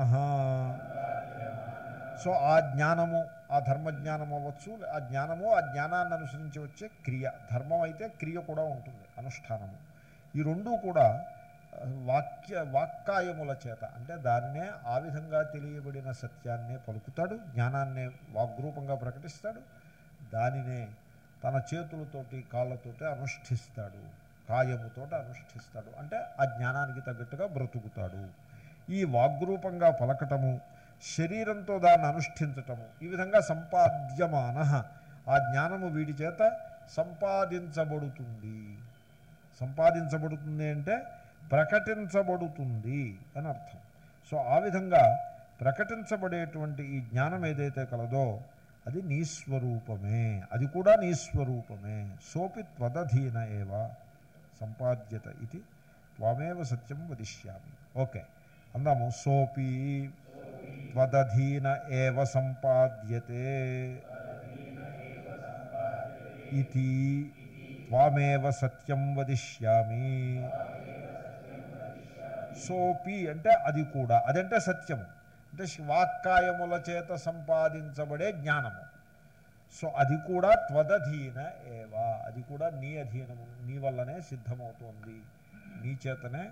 సో ఆ జ్ఞానము ఆ ధర్మజ్ఞానం అవ్వచ్చు ఆ జ్ఞానము ఆ జ్ఞానాన్ని అనుసరించి వచ్చే క్రియ. ధర్మం అయితే క్రియ కూడా ఉంటుంది అనుష్ఠానము. ఈ రెండూ కూడా వాక్య వాక్కాయముల చేత. అంటే దాన్నే ఆ విధంగా తెలియబడిన సత్యాన్నే పలుకుతాడు జ్ఞానాన్నే వాగ్రూపంగా ప్రకటిస్తాడు దానినే తన చేతులతోటి కాళ్ళతోటి అనుష్ఠిస్తాడు కాయముతోటి అనుష్ఠిస్తాడు. అంటే ఆ జ్ఞానానికి తగ్గట్టుగా బ్రతుకుతాడు. ఈ వాగ్రూపంగా పలకటము శరీరంతో దాన్ని అనుష్ఠించటము ఈ విధంగా సంపాద్యమాన ఆ జ్ఞానము వీడి చేత సంపాదించబడుతుంది. సంపాదించబడుతుంది అంటే ప్రకటించబడుతుంది అని అర్థం. సో ఆ విధంగా ప్రకటించబడేటువంటి ఈ జ్ఞానం ఏదైతే కలదో అది నీ స్వరూపమే. అది కూడా నీ స్వరూపమే. సోపి త్వదధీన ఏవ సంపాద్యత ఇది. త్వమేవ సత్యం వదిష్యామి. ఓకే. అందాము సోపి త్వదధీన ఏవ సంపాద్యతే ఇది. త్వమేవ సత్యం వదిష్యామి. సోపి అంటే అది కూడా అదంటే సత్యము. అంటే వాక్కాయముల చేత సంపాదించబడే జ్ఞానము. సో అది కూడా త్వదధీన ఏవా అది కూడా నీ అధీనము నీ వల్లనే సిద్ధమవుతోంది. నీ చేతనే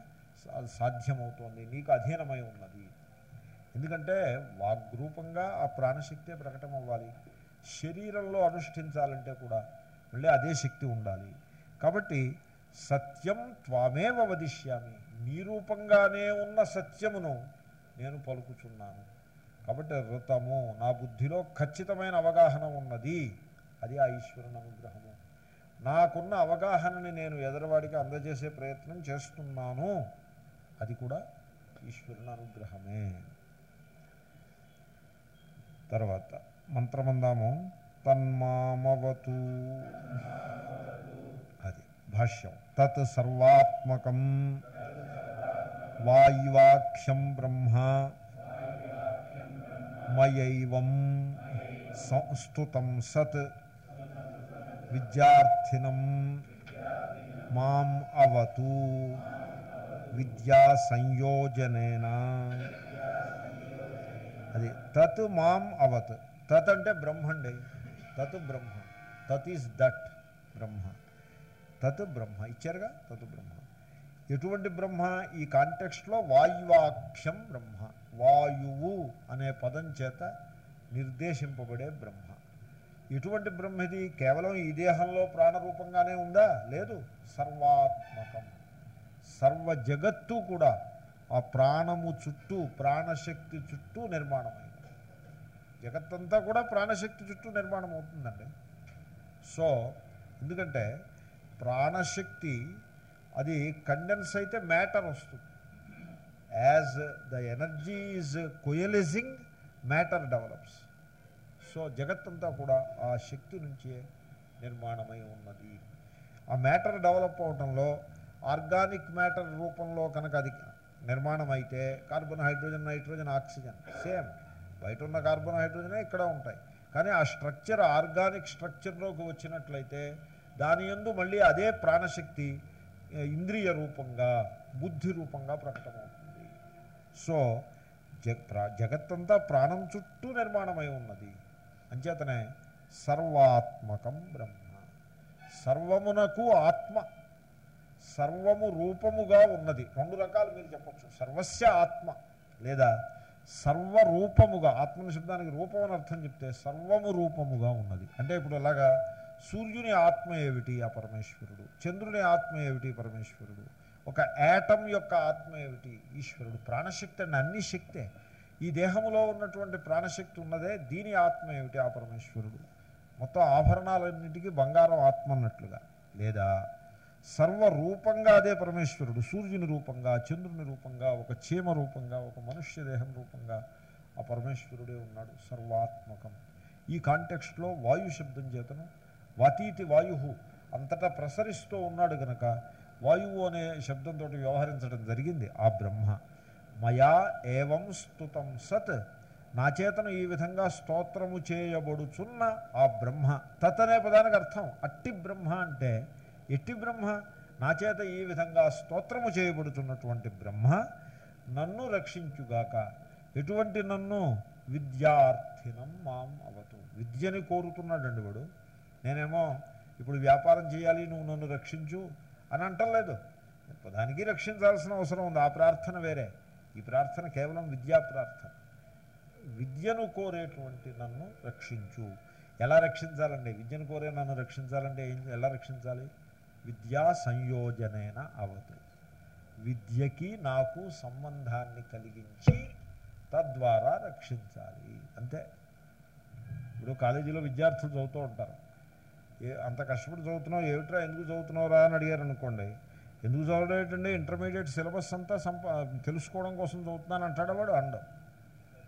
సాధ్యమవుతోంది నీకు అధీనమై ఉన్నది. ఎందుకంటే వాగ్రూపంగా ఆ ప్రాణశక్తే ప్రకటన అవ్వాలి శరీరంలో అనుష్ఠించాలంటే కూడా మళ్ళీ అదే శక్తి ఉండాలి. కాబట్టి సత్యం త్వామేవ వదిష్యామి. నీ రూపంగానే ఉన్న సత్యమును నేను పలుకుచున్నాను. కాబట్టి రుతము నా బుద్ధిలో ఖచ్చితమైన అవగాహన ఉన్నది. అది ఆ ఈశ్వరుని అనుగ్రహము. నాకున్న అవగాహనని నేను ఎదరవాడికి అందజేసే ప్రయత్నం చేస్తున్నాను. అది కూడా ఈశ్వరుని అనుగ్రహమే. తర్వాత మంత్రమందాము. తన్మామవతు. అది భాష్యం తత్ సర్వాత్మకం వాయువాఖ్యం బ్రహ్మ మయైవం సంస్తుతం సత్ విద్యార్థినం మాం అవతు విద్యా సంయోజనేన అది తత్ మాం అవత్ తత్ అంటే బ్రహ్మండి తత్ బ్రహ్మ తత్ ఈజ్ దట్ బ్రహ్మ తత్ బ్రహ్మ ఇచ్చారుగా? తత్ బ్రహ్మ. ఎటువంటి బ్రహ్మ? ఈ కాంటెక్స్ట్లో వాయువాఖ్యం బ్రహ్మ. వాయువు అనే పదం చేత నిర్దేశింపబడే బ్రహ్మ. ఎటువంటి బ్రహ్మ ఇది కేవలం ఈ దేహంలో ప్రాణరూపంగానే ఉందా? లేదు. సర్వాత్మకం. సర్వ జగత్తు కూడా ఆ ప్రాణము చుట్టూ ప్రాణశక్తి చుట్టూ నిర్మాణమైంది. జగత్తంతా కూడా ప్రాణశక్తి చుట్టూ నిర్మాణం అవుతుందండి సో ఎందుకంటే ప్రాణశక్తి అది కండెన్స్ అయితే మ్యాటర్ వస్తుంది. As the energy is coalescing matter develops so జగత్తంతా కూడా ఆ శక్తి నుంచే నిర్మాణమై ఉన్నది. ఆ మ్యాటర్ డెవలప్ అవడంలో ఆర్గానిక్ మ్యాటర్ రూపంలో కనుక అది నిర్మాణం అయితే carbon hydrogen nitrogen oxygen same. బయట ఉన్న కార్బన్ హైడ్రోజనే ఇక్కడ ఉంటాయి. కానీ ఆ స్ట్రక్చర్ ఆర్గానిక్ స్ట్రక్చర్లోకి వచ్చినట్లయితే దాని యందు మళ్ళీ అదే ప్రాణశక్తి ఇంద్రియ రూపంగా బుద్ధి రూపంగా ప్రకటమవుతుంది. సో జగ ప్రా- జగత్తంతా ప్రాణం చుట్టూ నిర్మాణమై ఉన్నది. అంచేతనే సర్వాత్మకం బ్రహ్మ. సర్వమునకు ఆత్మ. సర్వము రూపముగా ఉన్నది. రెండు రకాలు మీరు చెప్పచ్చు. సర్వస్య ఆత్మ లేదా సర్వరూపముగా ఆత్మని శబ్దానికి రూపం అని అర్థం చెప్తే సర్వము రూపముగా ఉన్నది. అంటే ఇప్పుడు ఎలాగా సూర్యుని ఆత్మ ఏమిటి ఆ పరమేశ్వరుడు? చంద్రుని ఆత్మ ఏమిటి పరమేశ్వరుడు? ఒక యాటం యొక్క ఆత్మ ఏమిటి? ఈశ్వరుడు. ప్రాణశక్తి అండి అన్ని శక్తే. ఈ దేహంలో ఉన్నటువంటి ప్రాణశక్తి ఉన్నదే దీని ఆత్మ ఏమిటి? ఆ పరమేశ్వరుడు. మొత్తం ఆభరణాలన్నింటికి బంగారం ఆత్మ అన్నట్లుగా. లేదా సర్వరూపంగా అదే పరమేశ్వరుడు. సూర్యుని రూపంగా చంద్రుని రూపంగా ఒక చీమ రూపంగా ఒక మనుష్య దేహం రూపంగా ఆ పరమేశ్వరుడే ఉన్నాడు సర్వాత్మకం. ఈ కాంటెక్స్ట్లో వాయు శబ్దం చేతను వాతీతి వాయు అంతటా ప్రసరిస్తూ ఉన్నాడు గనక వాయువు అనే శబ్దంతో వ్యవహరించడం జరిగింది. ఆ బ్రహ్మ మయా ఏవం స్తుతం సత్. నా చేతను ఈ విధంగా స్తోత్రము చేయబడుచున్న ఆ బ్రహ్మ. తత్ అనే పదానికి అర్థం అట్టి బ్రహ్మ అంటే ఎట్టి బ్రహ్మ? నా చేత ఈ విధంగా స్తోత్రము చేయబడుతున్నటువంటి బ్రహ్మ నన్ను రక్షించుగాక. ఎటువంటి నన్ను? విద్యార్థినం మాం అవతు. విద్యని కోరుతున్నాడండి వాడు. నేనేమో ఇప్పుడు వ్యాపారం చేయాలి నువ్వు నన్ను రక్షించు అని అంటలేదు. దానికి రక్షించాల్సిన అవసరం ఉంది. ఆ ప్రార్థన వేరే. ఈ ప్రార్థన కేవలం విద్యా ప్రార్థన. విద్యను కోరేటువంటి నన్ను రక్షించు. ఎలా రక్షించాలండి? విద్యను కోరే నన్ను రక్షించాలంటే ఏం ఎలా రక్షించాలి? విద్యా సంయోజనైన అవదు విద్యకి నాకు సంబంధాన్ని కలిగించి తద్వారా రక్షించాలి. అంతే. ఇప్పుడు కాలేజీలో విద్యార్థులు చదువుతూ ఉంటారు. అంత కష్టపడి చదువుతున్నావు? ఏమిట్రా ఎందుకు చదువుతున్నావురా అని అడిగారు అనుకోండి ఎందుకు చదవడేటండి ఇంటర్మీడియట్ సిలబస్ అంతా సంప తెలుసుకోవడం కోసం చదువుతున్నాను అంటాడు వాడు అండం.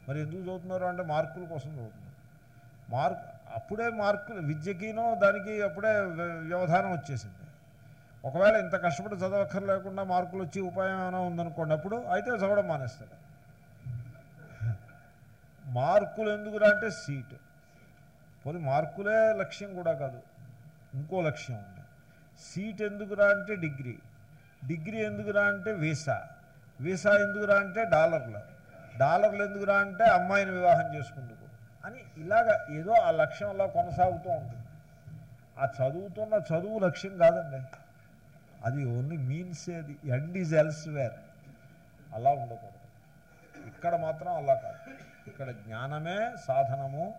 మరి ఎందుకు చదువుతున్నారు అంటే మార్కుల కోసం చదువుతున్నారు మార్క్ అప్పుడే మార్కులు విద్యకినో దానికి అప్పుడే వ్య- వ్యవధానం వచ్చేసింది. ఒకవేళ ఇంత కష్టపడి చదవక్కర్లేకుండా మార్కులు వచ్చి ఉపాయం ఏమైనా ఉందనుకోండి అప్పుడు అయితే చదవడం మానేస్తాడు (laughs) మార్కులు ఎందుకురా అంటే సీట్. పోనీ మార్కులే లక్ష్యం కూడా కాదు. ఇంకో లక్ష్యం ఉంది. సీట్ ఎందుకురా అంటే డిగ్రీ. డిగ్రీ ఎందుకురా అంటే వీసా. వీసా ఎందుకురా అంటే డాలర్లు. డాలర్లు ఎందుకురా అంటే అమ్మాయిని వివాహం చేసుకుందుకు. అని ఇలాగ ఏదో ఆ లక్ష్యం అలా కొనసాగుతూ ఉంటుంది ఆ చదువుతున్న చదువు లక్ష్యం కాదండి. అది ఓన్లీ మీన్స్ అది ఎండ్ ఈజ్ ఎల్స్వేర్. అలా ఉండకూడదు. ఇక్కడ మాత్రం అలా కాదు. ఇక్కడ జ్ఞానమే సాధనము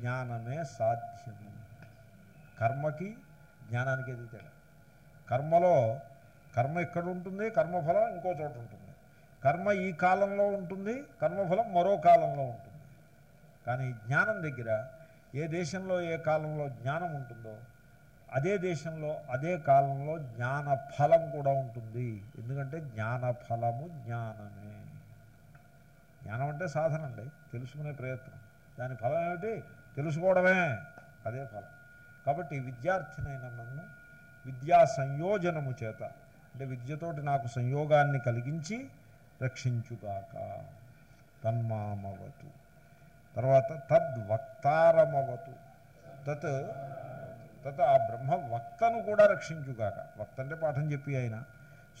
జ్ఞానమే సాధ్యము. కర్మకి జ్ఞానానికి ఏది తేడా? కర్మలో కర్మ ఇక్కడ ఉంటుంది? కర్మఫలం ఇంకో చోట ఉంటుంది. కర్మ ఈ కాలంలో ఉంటుంది కర్మఫలం మరో కాలంలో ఉంటుంది. కానీ జ్ఞానం దగ్గర ఏ దేశంలో ఏ కాలంలో జ్ఞానం ఉంటుందో అదే దేశంలో అదే కాలంలో జ్ఞాన ఫలం కూడా ఉంటుంది. ఎందుకంటే జ్ఞాన ఫలము జ్ఞానమే. జ్ఞానం అంటే సాధన అండి తెలుసుకునే ప్రయత్నం. దాని ఫలం ఏమిటి? తెలుసుకోవడమే. అదే ఫలం. కాబట్టి విద్యార్థినైన నన్ను విద్యా సంయోజనము చేత అంటే విద్యతోటి నాకు సంయోగాన్ని కలిగించి రక్షించుగాక. తన్మామవతు. తర్వాత తద్వక్తారమవతు తత్ తత్ ఆ బ్రహ్మ వక్తను కూడా రక్షించుగాక. వక్త అంటే పాఠం చెప్పి ఆయన.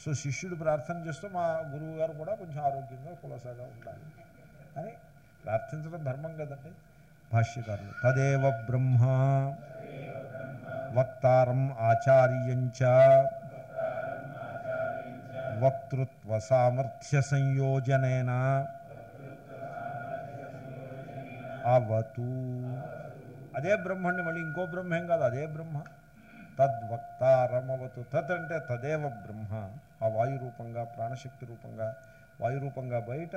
సో శిష్యుడు ప్రార్థన చేస్తూ మా గురువు గారు కూడా కొంచెం ఆరోగ్యంగా కులసాగా ఉండాలి. అని ప్రార్థించడం ధర్మం కదండి. భాష్యకారులు తదేవ బ్రహ్మ. వక్తారం ఆచార్యంచ వక్తృత్వ సామర్థ్య సంయోజనేన అవతు. అదే బ్రహ్మని మళ్ళీ ఇంకో బ్రహ్మేం కాదు అదే బ్రహ్మ. తద్వక్తారమవతు తత్ అంటే తదేవ బ్రహ్మ. ఆ వాయు రూపంగా ప్రాణశక్తి రూపంగా వాయు రూపంగా బయట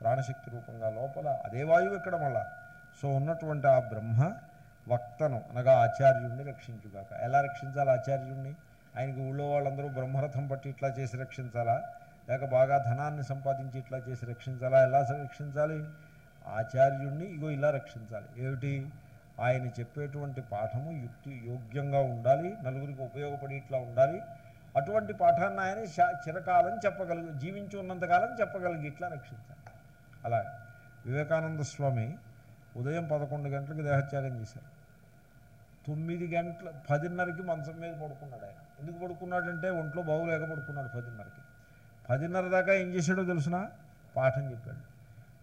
ప్రాణశక్తి రూపంగా లోపల అదే వాయువు ఇక్కడ మళ్ళా? సో ఉన్నటువంటి ఆ బ్రహ్మ వక్తను అనగా ఆచార్యుణ్ణి రక్షించుగాక. ఎలా రక్షించాలి ఆచార్యుణ్ణి? ఆయనకి ఊళ్ళో వాళ్ళందరూ బ్రహ్మరథం పట్టి ఇట్లా చేసి రక్షించాలా? లేక బాగా ధనాన్ని సంపాదించి ఇట్లా చేసి రక్షించాలా? ఎలా రక్షించాలి? ఆచార్యుణ్ణి ఇగో ఇలా రక్షించాలి. ఏమిటి? ఆయన చెప్పేటువంటి పాఠము యుక్తి యోగ్యంగా ఉండాలి నలుగురికి ఉపయోగపడి ఇట్లా ఉండాలి. అటువంటి పాఠాన్ని ఆయన చిరకాలం చెప్పగలిగి జీవించి ఉన్నంతకాలం చెప్పగలిగి ఇట్లా రక్షించాలి. అలా వివేకానంద స్వామి ఉదయం పదకొండు గంటలకు దేహత్యాగం చేశారు. తొమ్మిది గంటల పదిన్నరకి మంచం మీద పడుకున్నాడు ఆయన. ఎందుకు పడుకున్నాడంటే ఒంట్లో బాగులేక పడుకున్నాడు పదిన్నరకి. పదిన్నర దాకా ఏం చేశాడో తెలుసిన? పాఠం చెప్పాడు.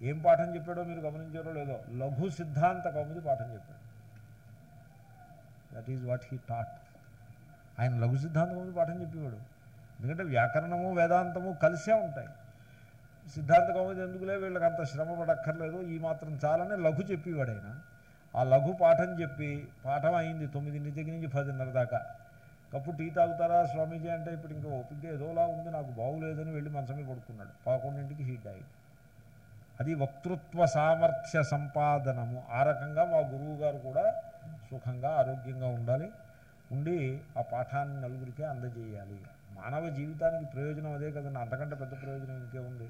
ఏం పాఠం చెప్పాడో మీరు గమనించారో లేదో? లఘు సిద్ధాంత కౌముది పాఠం చెప్పాడు. That is what he taught ఆయన లఘు సిద్ధాంత కౌముది పాఠం చెప్పేవాడు. ఎందుకంటే వ్యాకరణము వేదాంతము కలిసే ఉంటాయి. సిద్ధాంత కౌముది ఎందుకులే? వీళ్ళకి అంత శ్రమ పడక్కర్లేదు. ఈ మాత్రం చాలని లఘు చెప్పేవాడు ఆయన ఆ లఘు పాఠం చెప్పి పాఠం అయింది తొమ్మిదింటి దగ్గర నుంచి పదిన్నర దాకా. కప్పు టీ తాగుతారా స్వామీజీ అంటే ఇప్పుడు ఇంకా ఓపిక ఏదోలా ఉంది. నాకు బాగులేదని వెళ్ళి మంచమే పడుకున్నాడు. పదకొండింటికి హీట్ అయింది. అది వక్తృత్వ సామర్థ్య సంపాదనము. ఆ రకంగా మా గురువు గారు కూడా సుఖంగా ఆరోగ్యంగా ఉండాలి. ఉండి ఆ పాఠాన్ని నలుగురికి అందజేయాలి. మానవ జీవితానికి ప్రయోజనం అదే కదండి అంతకంటే పెద్ద ప్రయోజనం ఇంకే ఉంది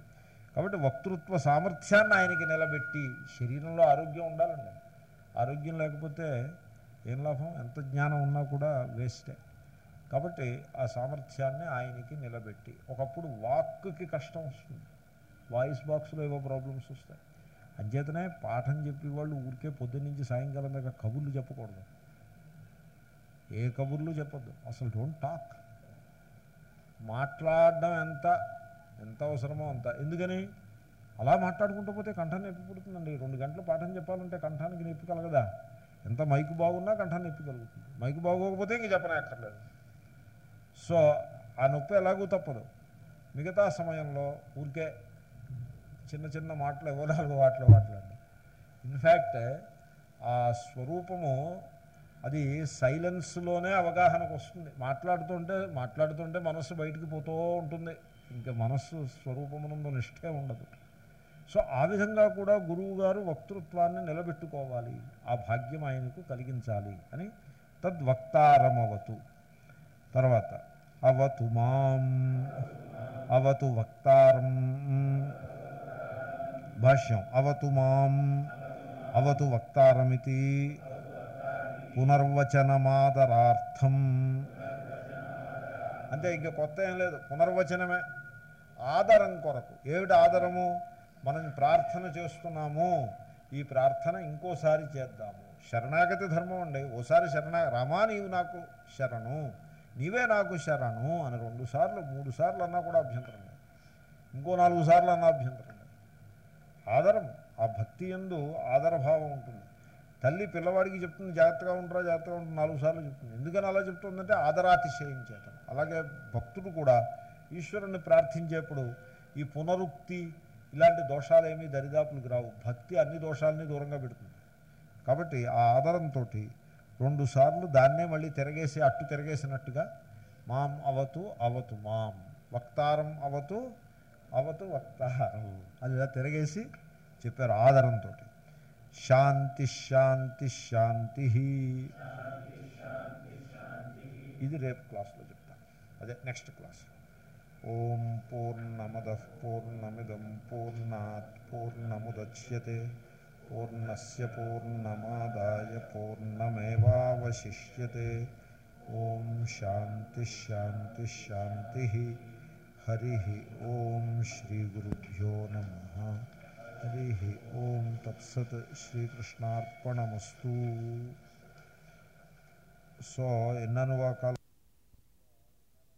కాబట్టి వక్తృత్వ సామర్థ్యాన్ని ఆయనకి నిలబెట్టి శరీరంలో ఆరోగ్యం ఉండాలండి. ఆరోగ్యం లేకపోతే ఏం లాభం? ఎంత జ్ఞానం ఉన్నా కూడా వేస్టే. కాబట్టి ఆ సామర్థ్యాన్ని ఆయనకి నిలబెట్టి ఒకప్పుడు వాక్కి కష్టం వస్తుంది. వాయిస్ బాక్స్లో ఏవో ప్రాబ్లమ్స్ వస్తాయి. అంచేతనే పాఠం చెప్పి వాళ్ళు ఊరికే పొద్దున్నుంచి సాయంకాలం దాకా కబుర్లు చెప్పకూడదు. ఏ కబుర్లు చెప్పొద్దు. అసలు డోంట్ టాక్. మాట్లాడడం ఎంత ఎంత అవసరమో అంత. ఎందుకని? అలా మాట్లాడుకుంటూ పోతే కంఠం నొప్పి పుడుతుందండి. రెండు గంటలు పాఠం చెప్పాలంటే కంఠానికి నొప్పి కలగదా? ఎంత మైకు బాగున్నా కంఠం నొప్పి కలుగుతుంది. మైకు బాగోకపోతే ఇంక చెప్పనక్కర్లేదు. సో ఆ నొప్పి ఎలాగూ తప్పదు. మిగతా సమయంలో ఊరికే చిన్న చిన్న మాటలు ఎవరో నాలుగు మాటలు మాట్లాడండి. ఇన్ఫ్యాక్ట్ ఆ స్వరూపము అది సైలెన్స్లోనే అవగాహనకు వస్తుంది. మాట్లాడుతుంటే మాట్లాడుతుంటే మనస్సు బయటికి పోతూ ఉంటుంది. ఇంకా మనస్సు స్వరూపమునందు నిష్ఠే ఉండదు. సో ఆ విధంగా కూడా గురువు గారు వక్తృత్వాన్ని నిలబెట్టుకోవాలి. ఆ భాగ్యం ఆయనకు కలిగించాలి అని తద్వక్తారమవతు. తర్వాత అవతు మాం అవతు వక్తారం భాష్యం అవతు మాం అవతు వక్తారమితి పునర్వచనమాదరార్థం. అంటే ఇంక కొత్త ఏం లేదు పునర్వచనమే. ఆదరం కొరకు. ఏమిటి ఆదరము? మనం ప్రార్థన చేస్తున్నాము. ఈ ప్రార్థన ఇంకోసారి చేద్దాము. శరణాగతి ధర్మం అండి. ఓసారి శరణా రామా నీవు నాకు శరణు నీవే నాకు శరణు అని రెండు సార్లు మూడు సార్లు అన్నా కూడా అభ్యంతరం లేదు. ఇంకో నాలుగు సార్లు అన్నా అభ్యంతరం లేదు. ఆదరం ఆ భక్తి ఎందు ఆదరభావం ఉంటుంది. తల్లి పిల్లవాడికి చెప్తుంది జాగ్రత్తగా ఉంటారా జాగ్రత్తగా ఉంటుంది నాలుగు సార్లు చెప్తుంది. ఎందుకని అలా చెప్తుందంటే ఆదరాతిశయం చేత అలాగే భక్తుడు కూడా ఈశ్వరుని ప్రార్థించేప్పుడు ఈ పునరుక్తి ఇలాంటి దోషాలు ఏమీ దరిదాపులకు రావు. భక్తి అన్ని దోషాలని దూరంగా పెడుతుంది. కాబట్టి ఆ ఆదరంతో రెండు సార్లు దాన్నే మళ్ళీ తిరగేసి అట్టు తిరగేసినట్టుగా మాం అవతు అవతు మాం వక్తారం అవతు అవతు వక్తారం అది ఇలా తిరగేసి చెప్పారు ఆదరంతో శాంతి శాంతి శాంతి ఇది రేపు క్లాస్లో చెప్తాను. అదే నెక్స్ట్ క్లాస్. ॐ पूर्णमदः पूर्णमिदं पूर्णात् पूर्णमुदच्यते। पूर्णस्य पूर्णमादाय पूर्णमेवावशिष्यते। ॐ शान्तिश्शान्तिश्शान्तिः हरिः ॐ श्रीगुरुभ्यो नमः। हरिः ॐ तत्सत् श्रीकृष्णार्पणमस्तु। सो ननुवा